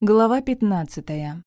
Глава пятнадцатая.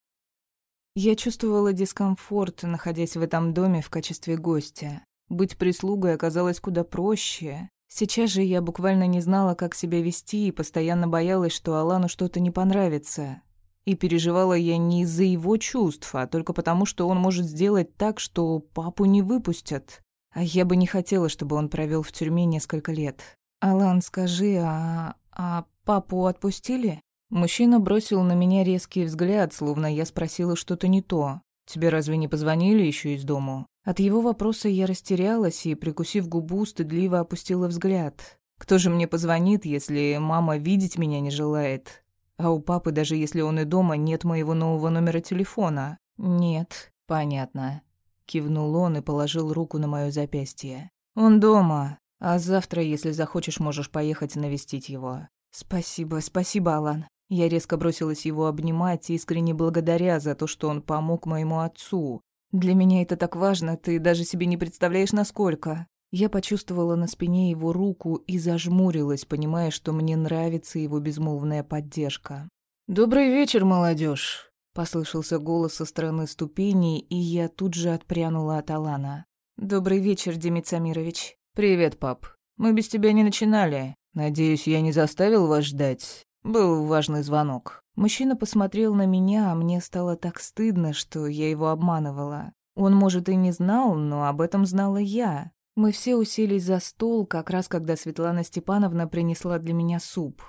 Я чувствовала дискомфорт, находясь в этом доме в качестве гостя. Быть прислугой оказалось куда проще. Сейчас же я буквально не знала, как себя вести, и постоянно боялась, что Алану что-то не понравится. И переживала я не из-за его чувств, а только потому, что он может сделать так, что папу не выпустят. А я бы не хотела, чтобы он провел в тюрьме несколько лет. «Алан, скажи, а... а папу отпустили?» Мужчина бросил на меня резкий взгляд, словно я спросила что-то не то. «Тебе разве не позвонили еще из дому?» От его вопроса я растерялась и, прикусив губу, стыдливо опустила взгляд. «Кто же мне позвонит, если мама видеть меня не желает? А у папы, даже если он и дома, нет моего нового номера телефона?» «Нет, понятно». Кивнул он и положил руку на моё запястье. «Он дома, а завтра, если захочешь, можешь поехать навестить его». «Спасибо, спасибо, Алан. Я резко бросилась его обнимать, искренне благодаря за то, что он помог моему отцу. Для меня это так важно, ты даже себе не представляешь, насколько. Я почувствовала на спине его руку и зажмурилась, понимая, что мне нравится его безмолвная поддержка. «Добрый вечер, молодежь! послышался голос со стороны ступеней, и я тут же отпрянула от Алана. «Добрый вечер, Демид Самирович». «Привет, пап. Мы без тебя не начинали. Надеюсь, я не заставил вас ждать. Был важный звонок. Мужчина посмотрел на меня, а мне стало так стыдно, что я его обманывала. Он, может, и не знал, но об этом знала я. Мы все уселись за стол, как раз когда Светлана Степановна принесла для меня суп.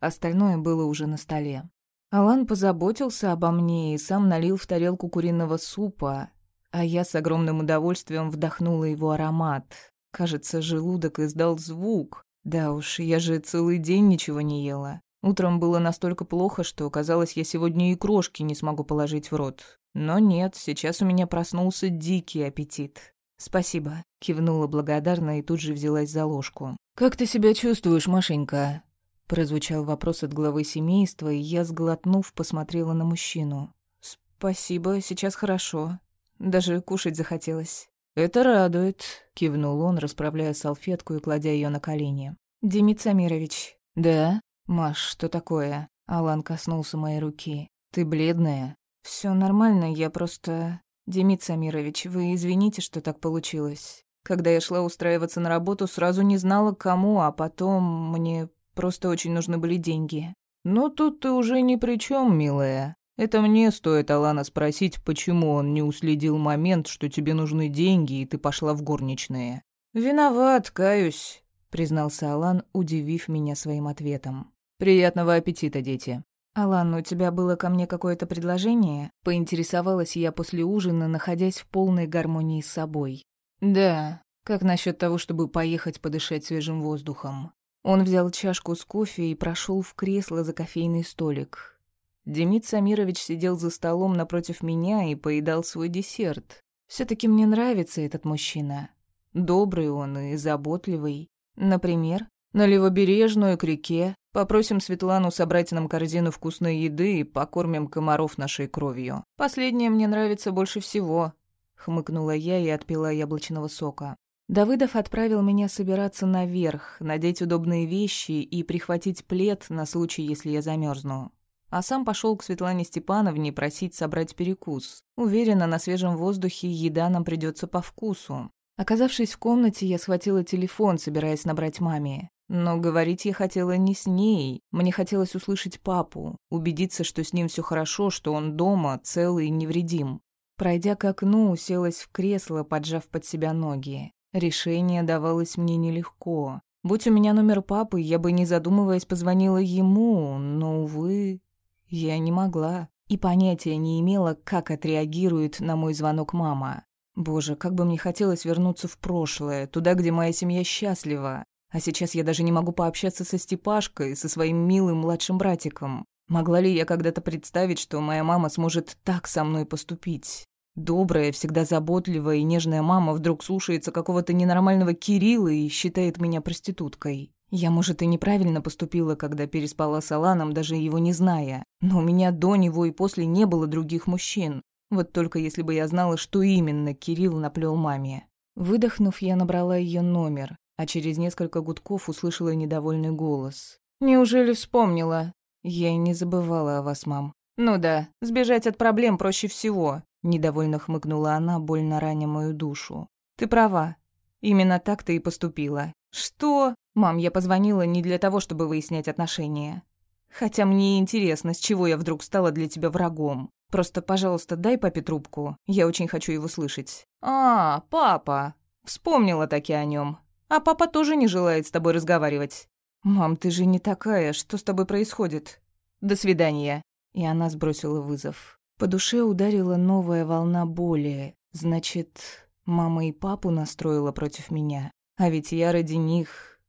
Остальное было уже на столе. Алан позаботился обо мне и сам налил в тарелку куриного супа, а я с огромным удовольствием вдохнула его аромат. Кажется, желудок издал звук. Да уж, я же целый день ничего не ела. Утром было настолько плохо, что казалось, я сегодня и крошки не смогу положить в рот. Но нет, сейчас у меня проснулся дикий аппетит. «Спасибо», — кивнула благодарно и тут же взялась за ложку. «Как ты себя чувствуешь, Машенька?» Прозвучал вопрос от главы семейства, и я, сглотнув, посмотрела на мужчину. «Спасибо, сейчас хорошо. Даже кушать захотелось». «Это радует», — кивнул он, расправляя салфетку и кладя ее на колени. «Демид Самирович». «Да?» «Маш, что такое?» Алан коснулся моей руки. «Ты бледная?» Все нормально, я просто...» «Демид Самирович, вы извините, что так получилось. Когда я шла устраиваться на работу, сразу не знала, кому, а потом мне просто очень нужны были деньги». «Ну, тут ты уже ни при чем, милая. Это мне стоит Алана спросить, почему он не уследил момент, что тебе нужны деньги, и ты пошла в горничные». «Виноват, каюсь», — признался Алан, удивив меня своим ответом. «Приятного аппетита, дети!» «Алан, у тебя было ко мне какое-то предложение?» Поинтересовалась я после ужина, находясь в полной гармонии с собой. «Да. Как насчет того, чтобы поехать подышать свежим воздухом?» Он взял чашку с кофе и прошел в кресло за кофейный столик. Демид Самирович сидел за столом напротив меня и поедал свой десерт. все таки мне нравится этот мужчина. Добрый он и заботливый. Например, на левобережную к реке Попросим Светлану собрать нам корзину вкусной еды и покормим комаров нашей кровью. Последнее мне нравится больше всего», — хмыкнула я и отпила яблочного сока. Давыдов отправил меня собираться наверх, надеть удобные вещи и прихватить плед на случай, если я замерзну. А сам пошел к Светлане Степановне просить собрать перекус. Уверена, на свежем воздухе еда нам придется по вкусу. Оказавшись в комнате, я схватила телефон, собираясь набрать маме. Но говорить я хотела не с ней. Мне хотелось услышать папу, убедиться, что с ним все хорошо, что он дома, целый и невредим. Пройдя к окну, уселась в кресло, поджав под себя ноги. Решение давалось мне нелегко. Будь у меня номер папы, я бы, не задумываясь, позвонила ему, но, увы, я не могла. И понятия не имела, как отреагирует на мой звонок мама. Боже, как бы мне хотелось вернуться в прошлое, туда, где моя семья счастлива. А сейчас я даже не могу пообщаться со Степашкой, со своим милым младшим братиком. Могла ли я когда-то представить, что моя мама сможет так со мной поступить? Добрая, всегда заботливая и нежная мама вдруг слушается какого-то ненормального Кирилла и считает меня проституткой. Я, может, и неправильно поступила, когда переспала с Аланом, даже его не зная. Но у меня до него и после не было других мужчин. Вот только если бы я знала, что именно Кирилл наплел маме. Выдохнув, я набрала ее номер а через несколько гудков услышала недовольный голос. «Неужели вспомнила?» «Я и не забывала о вас, мам. Ну да, сбежать от проблем проще всего. Недовольно хмыкнула она, больно раня мою душу. Ты права. Именно так ты и поступила. Что? Мам, я позвонила не для того, чтобы выяснять отношения. Хотя мне интересно, с чего я вдруг стала для тебя врагом. Просто, пожалуйста, дай папе трубку. Я очень хочу его слышать. А, папа. Вспомнила таки о нем. А папа тоже не желает с тобой разговаривать. Мам, ты же не такая. Что с тобой происходит? До свидания. И она сбросила вызов. По душе ударила новая волна боли. Значит, мама и папу настроила против меня. А ведь я ради них...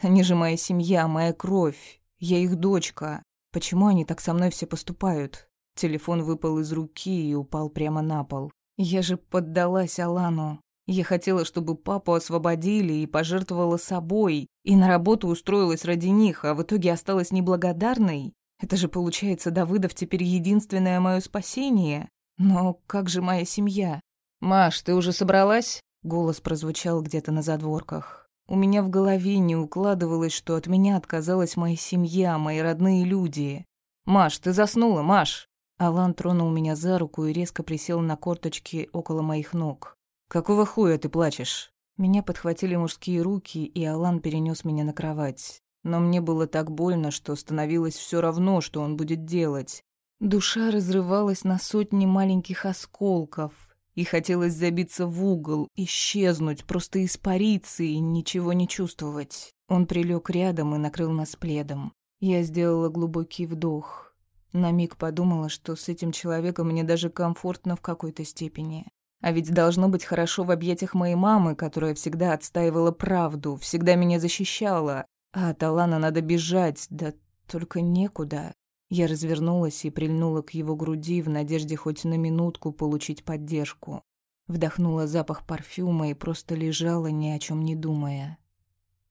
Они же моя семья, моя кровь. Я их дочка. Почему они так со мной все поступают? Телефон выпал из руки и упал прямо на пол. Я же поддалась Алану. Я хотела, чтобы папу освободили и пожертвовала собой, и на работу устроилась ради них, а в итоге осталась неблагодарной. Это же, получается, Давыдов теперь единственное мое спасение. Но как же моя семья? «Маш, ты уже собралась?» Голос прозвучал где-то на задворках. У меня в голове не укладывалось, что от меня отказалась моя семья, мои родные люди. «Маш, ты заснула, Маш!» Алан тронул меня за руку и резко присел на корточки около моих ног. «Какого хуя ты плачешь?» Меня подхватили мужские руки, и Алан перенес меня на кровать. Но мне было так больно, что становилось все равно, что он будет делать. Душа разрывалась на сотни маленьких осколков, и хотелось забиться в угол, исчезнуть, просто испариться и ничего не чувствовать. Он прилег рядом и накрыл нас пледом. Я сделала глубокий вдох. На миг подумала, что с этим человеком мне даже комфортно в какой-то степени. А ведь должно быть хорошо в объятиях моей мамы, которая всегда отстаивала правду, всегда меня защищала. А от Алана надо бежать, да только некуда. Я развернулась и прильнула к его груди в надежде хоть на минутку получить поддержку. Вдохнула запах парфюма и просто лежала, ни о чем не думая.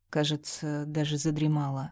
Кажется, даже задремала.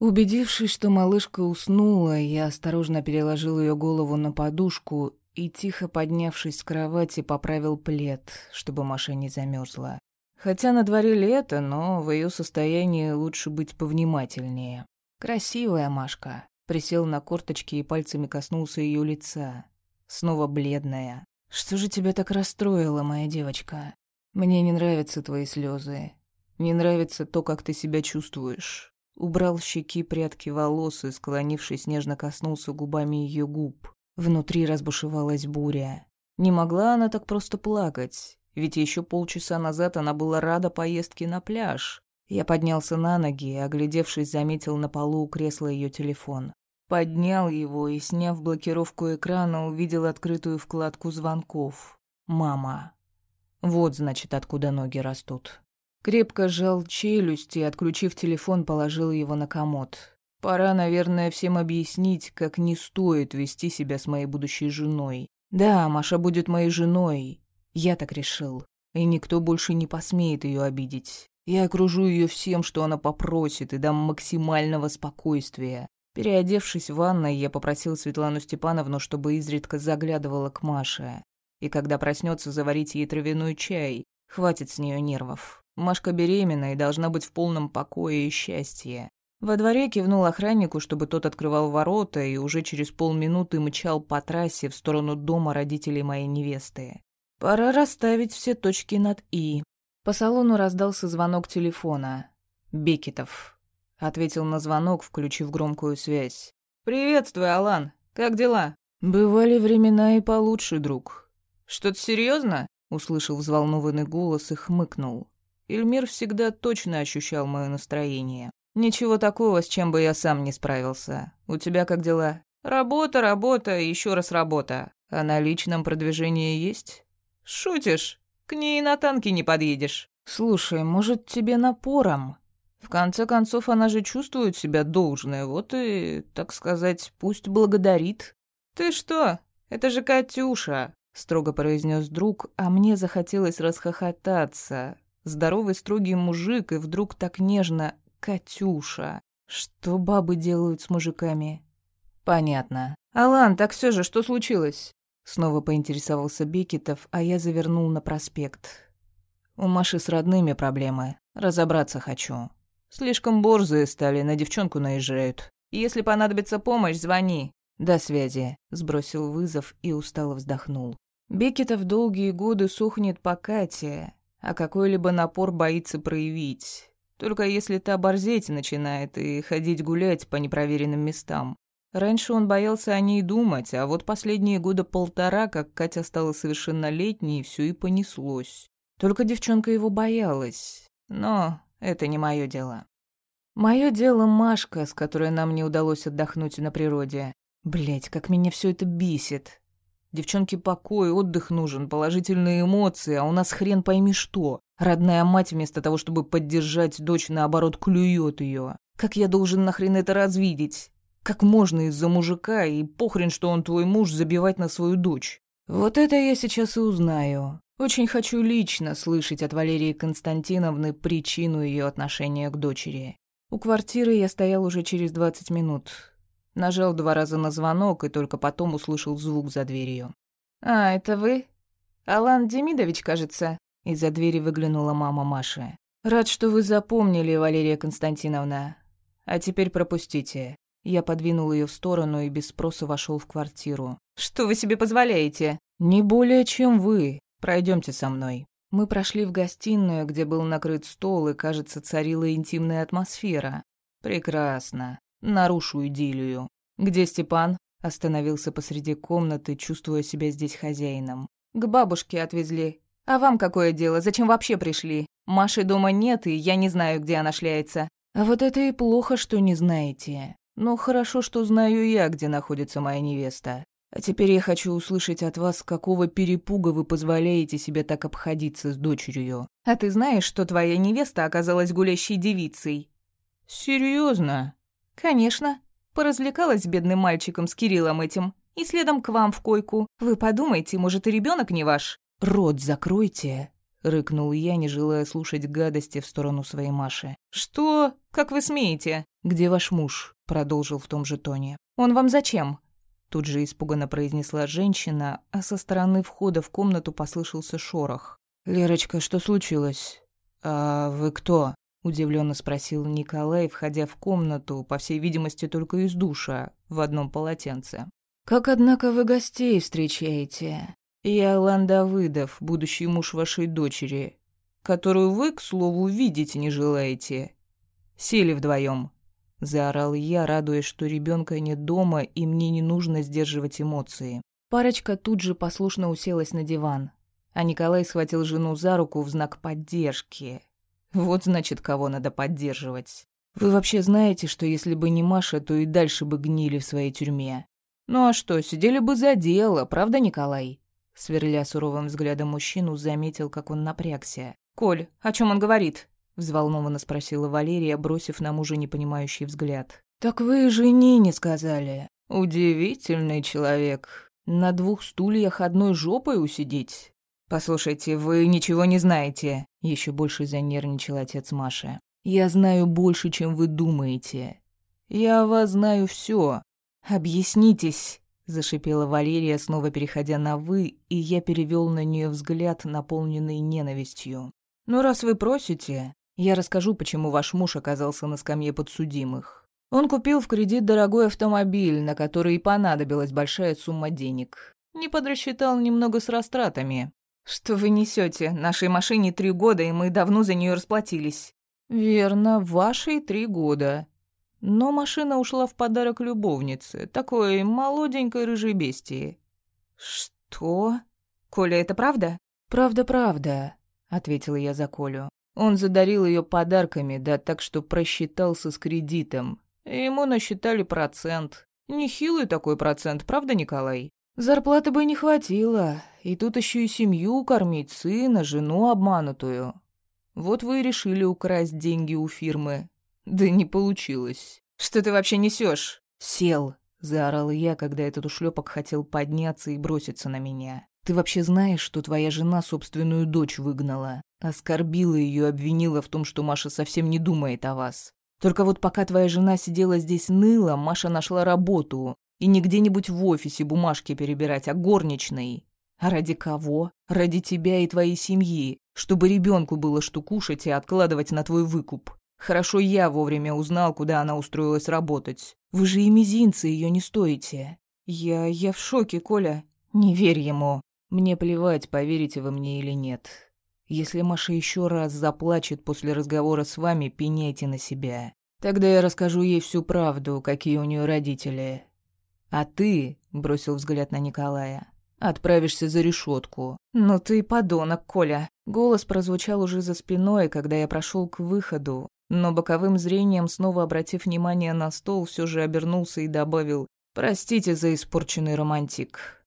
Убедившись, что малышка уснула, я осторожно переложил ее голову на подушку и, тихо поднявшись с кровати, поправил плед, чтобы Маша не замерзла. Хотя на дворе лето, но в ее состоянии лучше быть повнимательнее. Красивая Машка. Присел на корточки и пальцами коснулся ее лица. Снова бледная. Что же тебя так расстроило, моя девочка? Мне не нравятся твои слезы. Не нравится то, как ты себя чувствуешь. Убрал щеки прядки волос и, склонившись, нежно коснулся губами ее губ. Внутри разбушевалась буря. Не могла она так просто плакать, ведь еще полчаса назад она была рада поездке на пляж. Я поднялся на ноги и, оглядевшись, заметил на полу у кресла ее телефон. Поднял его и, сняв блокировку экрана, увидел открытую вкладку звонков. «Мама». Вот, значит, откуда ноги растут. Крепко сжал челюсть и, отключив телефон, положил его на комод. Пора, наверное, всем объяснить, как не стоит вести себя с моей будущей женой. Да, Маша будет моей женой. Я так решил. И никто больше не посмеет ее обидеть. Я окружу ее всем, что она попросит, и дам максимального спокойствия. Переодевшись в ванной, я попросил Светлану Степановну, чтобы изредка заглядывала к Маше. И когда проснется, заварить ей травяной чай. Хватит с нее нервов. Машка беременна и должна быть в полном покое и счастье. Во дворе кивнул охраннику, чтобы тот открывал ворота, и уже через полминуты мчал по трассе в сторону дома родителей моей невесты. Пора расставить все точки над «и». По салону раздался звонок телефона. «Бекетов», — ответил на звонок, включив громкую связь. «Приветствую, Алан. Как дела?» «Бывали времена и получше, друг». «Что-то серьезно? услышал взволнованный голос и хмыкнул. Эльмир всегда точно ощущал мое настроение. «Ничего такого, с чем бы я сам не справился. У тебя как дела?» «Работа, работа и еще раз работа. А на личном продвижении есть?» «Шутишь?» К ней на танке не подъедешь. Слушай, может, тебе напором? В конце концов, она же чувствует себя должной, вот и, так сказать, пусть благодарит. Ты что? Это же Катюша, строго произнес друг, а мне захотелось расхохотаться. Здоровый строгий мужик и вдруг так нежно «Катюша». Что бабы делают с мужиками? Понятно. Алан, так все же, что случилось? Снова поинтересовался Бекетов, а я завернул на проспект. У Маши с родными проблемы. Разобраться хочу. Слишком борзые стали, на девчонку наезжают. Если понадобится помощь, звони». «До связи», — сбросил вызов и устало вздохнул. Бекетов долгие годы сохнет по Кате, а какой-либо напор боится проявить. Только если та борзеть начинает и ходить гулять по непроверенным местам. Раньше он боялся о ней думать, а вот последние года полтора, как Катя стала совершеннолетней, все и понеслось. Только девчонка его боялась. Но это не мое дело. Мое дело Машка, с которой нам не удалось отдохнуть на природе. Блять, как меня все это бесит. Девчонке покой, отдых нужен, положительные эмоции, а у нас хрен пойми что. Родная мать вместо того, чтобы поддержать дочь, наоборот, клюет ее. Как я должен нахрен это развидеть? Как можно из-за мужика, и похрен, что он твой муж, забивать на свою дочь? Вот это я сейчас и узнаю. Очень хочу лично слышать от Валерии Константиновны причину ее отношения к дочери. У квартиры я стоял уже через двадцать минут. Нажал два раза на звонок и только потом услышал звук за дверью. «А, это вы? Алан Демидович, кажется?» Из-за двери выглянула мама Маши. «Рад, что вы запомнили, Валерия Константиновна. А теперь пропустите». Я подвинул ее в сторону и без спроса вошел в квартиру. «Что вы себе позволяете?» «Не более, чем вы. Пройдемте со мной». Мы прошли в гостиную, где был накрыт стол, и, кажется, царила интимная атмосфера. «Прекрасно. Нарушу идиллию. Где Степан?» Остановился посреди комнаты, чувствуя себя здесь хозяином. «К бабушке отвезли. А вам какое дело? Зачем вообще пришли? Маши дома нет, и я не знаю, где она шляется». «А вот это и плохо, что не знаете. Но хорошо, что знаю я, где находится моя невеста. А теперь я хочу услышать от вас, какого перепуга вы позволяете себе так обходиться с дочерью. А ты знаешь, что твоя невеста оказалась гулящей девицей? Серьезно? Конечно. Поразвлекалась с бедным мальчиком, с Кириллом этим, и следом к вам в койку. Вы подумайте, может, и ребенок не ваш? Рот закройте, рыкнул я, не желая слушать гадости в сторону своей Маши. Что? Как вы смеете? Где ваш муж? продолжил в том же тоне. Он вам зачем? Тут же испуганно произнесла женщина, а со стороны входа в комнату послышался шорох. «Лерочка, что случилось?» «А вы кто?» — удивленно спросил Николай, входя в комнату, по всей видимости, только из душа, в одном полотенце. «Как, однако, вы гостей встречаете? Я Алан Давыдов, будущий муж вашей дочери, которую вы, к слову, видеть не желаете. Сели вдвоем. Заорал я, радуясь, что ребенка нет дома, и мне не нужно сдерживать эмоции. Парочка тут же послушно уселась на диван, а Николай схватил жену за руку в знак поддержки. Вот значит, кого надо поддерживать. Вы вообще знаете, что если бы не Маша, то и дальше бы гнили в своей тюрьме? Ну а что, сидели бы за дело, правда, Николай? Сверля суровым взглядом мужчину, заметил, как он напрягся. «Коль, о чем он говорит?» взволнованно спросила Валерия, бросив на мужа непонимающий взгляд. Так вы жене не сказали. Удивительный человек. На двух стульях одной жопой усидеть. Послушайте, вы ничего не знаете, еще больше занервничал отец Маши. Я знаю больше, чем вы думаете. Я вас знаю все. Объяснитесь, зашипела Валерия, снова переходя на вы, и я перевел на нее взгляд, наполненный ненавистью. Ну раз вы просите, я расскажу, почему ваш муж оказался на скамье подсудимых. Он купил в кредит дорогой автомобиль, на который и понадобилась большая сумма денег. Не подрасчитал немного с растратами. Что вы несете? Нашей машине три года, и мы давно за нее расплатились. Верно, вашей три года. Но машина ушла в подарок любовнице, такой молоденькой рыжей бестии. Что? Коля, это правда? Правда-правда, ответила я за Колю. Он задарил ее подарками, да так, что просчитался с кредитом. Ему насчитали процент. Нехилый такой процент, правда, Николай? Зарплаты бы не хватило. И тут еще и семью кормить, сына, жену обманутую. Вот вы и решили украсть деньги у фирмы. Да не получилось. Что ты вообще несешь? Сел, заорал я, когда этот ушлепок хотел подняться и броситься на меня. Ты вообще знаешь, что твоя жена собственную дочь выгнала? Оскорбила ее, обвинила в том, что Маша совсем не думает о вас. Только вот пока твоя жена сидела здесь ныла, Маша нашла работу. И не где-нибудь в офисе бумажки перебирать, а горничной. А ради кого? Ради тебя и твоей семьи. Чтобы ребенку было что кушать и откладывать на твой выкуп. Хорошо я вовремя узнал, куда она устроилась работать. Вы же и мизинцы ее не стоите. Я... я в шоке, Коля. Не верь ему. Мне плевать, поверите вы мне или нет. Если Маша еще раз заплачет после разговора с вами, пеняйте на себя. Тогда я расскажу ей всю правду, какие у нее родители. А ты, бросил взгляд на Николая, отправишься за решетку. Ну ты подонок, Коля. Голос прозвучал уже за спиной, когда я прошел к выходу, но боковым зрением, снова обратив внимание на стол, все же обернулся и добавил «Простите за испорченный романтик».